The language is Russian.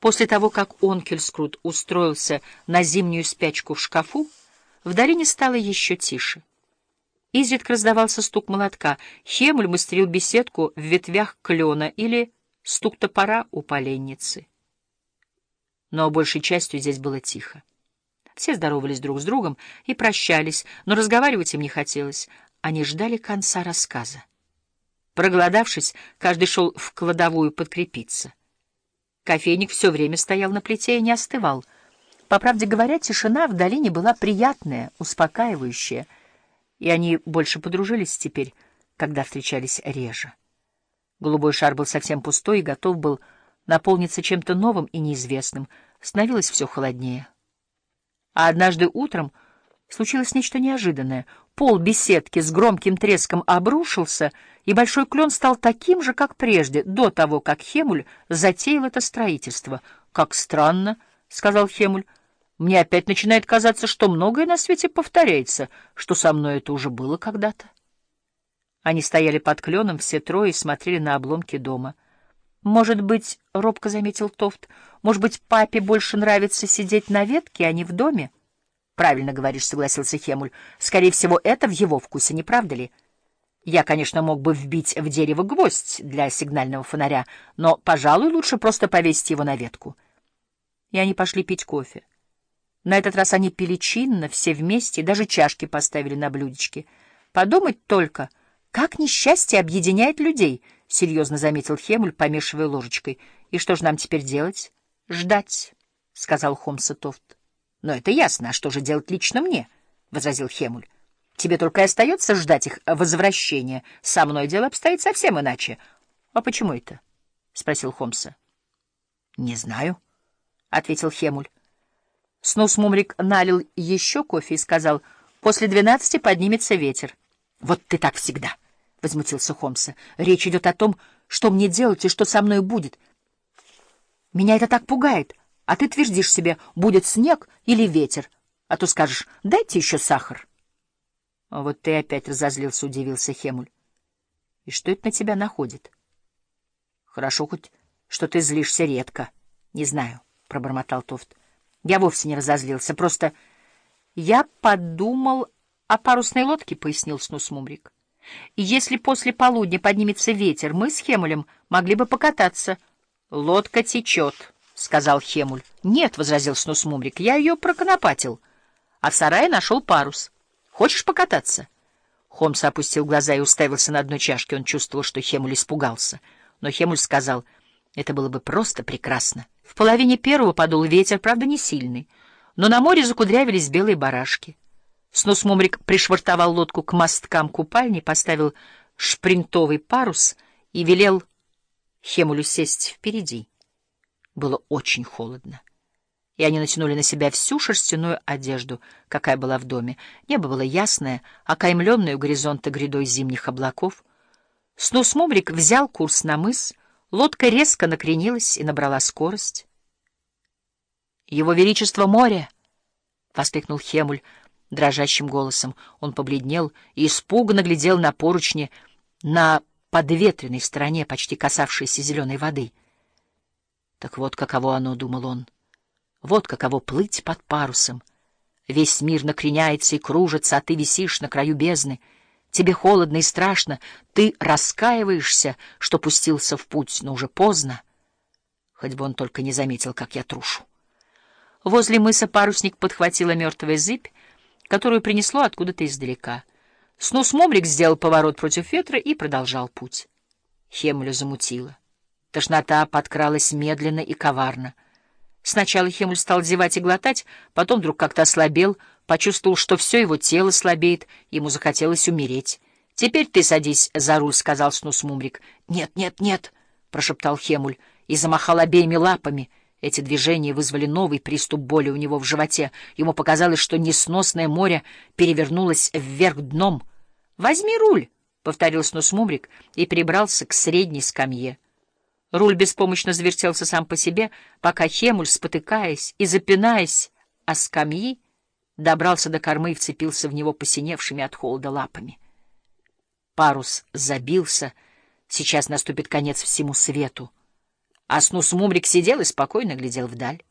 После того, как Онкельскрут устроился на зимнюю спячку в шкафу, в долине стало еще тише. Изредка раздавался стук молотка, Хемуль мастерил беседку в ветвях клена или стук топора у поленницы. Но большей частью здесь было тихо. Все здоровались друг с другом и прощались, но разговаривать им не хотелось. Они ждали конца рассказа. Проголодавшись, каждый шел в кладовую подкрепиться. Кофейник все время стоял на плите и не остывал. По правде говоря, тишина в долине была приятная, успокаивающая, и они больше подружились теперь, когда встречались реже. Голубой шар был совсем пустой и готов был наполниться чем-то новым и неизвестным. Становилось все холоднее. А однажды утром случилось нечто неожиданное. Пол беседки с громким треском обрушился, и большой клен стал таким же, как прежде, до того, как Хемуль затеял это строительство. «Как странно», — сказал Хемуль. «Мне опять начинает казаться, что многое на свете повторяется, что со мной это уже было когда-то». Они стояли под кленом, все трое, и смотрели на обломки дома. «Может быть, — робко заметил Тофт, — может быть, папе больше нравится сидеть на ветке, а не в доме?» «Правильно говоришь», — согласился Хемуль. «Скорее всего, это в его вкусе, не правда ли?» «Я, конечно, мог бы вбить в дерево гвоздь для сигнального фонаря, но, пожалуй, лучше просто повесить его на ветку». И они пошли пить кофе. На этот раз они пили чинно, все вместе, даже чашки поставили на блюдечке. Подумать только, как несчастье объединяет людей —— серьезно заметил Хемуль, помешивая ложечкой. — И что же нам теперь делать? — Ждать, — сказал Хомса Тофт. — Но это ясно. А что же делать лично мне? — возразил Хемуль. — Тебе только и остается ждать их возвращения. Со мной дело обстоит совсем иначе. — А почему это? — спросил Хомса. — Не знаю, — ответил Хемуль. Снус Мумрик налил еще кофе и сказал, — после двенадцати поднимется ветер. — Вот ты так всегда. —— возмутился Холмса. — Речь идет о том, что мне делать и что со мной будет. Меня это так пугает, а ты твердишь себе, будет снег или ветер, а то скажешь, дайте еще сахар. — Вот ты опять разозлился, — удивился Хемуль. — И что это на тебя находит? — Хорошо хоть, что ты злишься редко. — Не знаю, — пробормотал Тофт. — Я вовсе не разозлился, просто... — Я подумал о парусной лодке, — пояснил Снус Мумрик. — и если после полудня поднимется ветер, мы с Хемулем могли бы покататься. — Лодка течет, — сказал Хемуль. — Нет, — возразил Снус Мумрик, — я ее проконопатил. А в сарае нашел парус. Хочешь покататься? Холмс опустил глаза и уставился на одной чашке. Он чувствовал, что Хемуль испугался. Но Хемуль сказал, это было бы просто прекрасно. В половине первого подул ветер, правда, не сильный, но на море закудрявились белые барашки. Снусмумрик пришвартовал лодку к мосткам купальни, поставил шпринтовый парус и велел Хемулю сесть впереди. Было очень холодно, и они натянули на себя всю шерстяную одежду, какая была в доме. Небо было ясное, окаймленное у горизонта грядой зимних облаков. Снусмумрик взял курс на мыс, лодка резко накренилась и набрала скорость. — Его Величество море! — воскликнул Хемуль — Дрожащим голосом он побледнел и испуганно глядел на поручни на подветренной стороне, почти касавшейся зеленой воды. Так вот каково оно, — думал он, — вот каково плыть под парусом. Весь мир накреняется и кружится, а ты висишь на краю бездны. Тебе холодно и страшно, ты раскаиваешься, что пустился в путь, но уже поздно. Хоть бы он только не заметил, как я трушу. Возле мыса парусник подхватила мертвая зыбь, которую принесло откуда-то издалека. Снус Момрик сделал поворот против ветра и продолжал путь. Хемуля замутила. Тошнота подкралась медленно и коварно. Сначала Хемуль стал зевать и глотать, потом вдруг как-то ослабел, почувствовал, что все его тело слабеет, ему захотелось умереть. — Теперь ты садись за руль, — сказал Снус Мумрик. — Нет, нет, нет, — прошептал Хемуль и замахал обеими лапами — эти движения вызвали новый приступ боли у него в животе. Ему показалось, что несносное море перевернулось вверх дном. «Возьми руль!» — повторил снос Мумрик и прибрался к средней скамье. Руль беспомощно завертелся сам по себе, пока Хемуль, спотыкаясь и запинаясь о скамьи, добрался до кормы и вцепился в него посиневшими от холода лапами. Парус забился, сейчас наступит конец всему свету. а Снус Мумрик сидел и спокойно глядел вдаль.